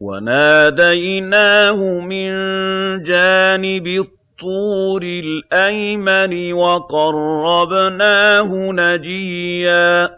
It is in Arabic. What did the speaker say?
وَنَادَيْنَاهُ مِن جَانِبِ الطُّورِ الْأَيْمَنِ وَقَرَّبْنَاهُ نَجِيًّا.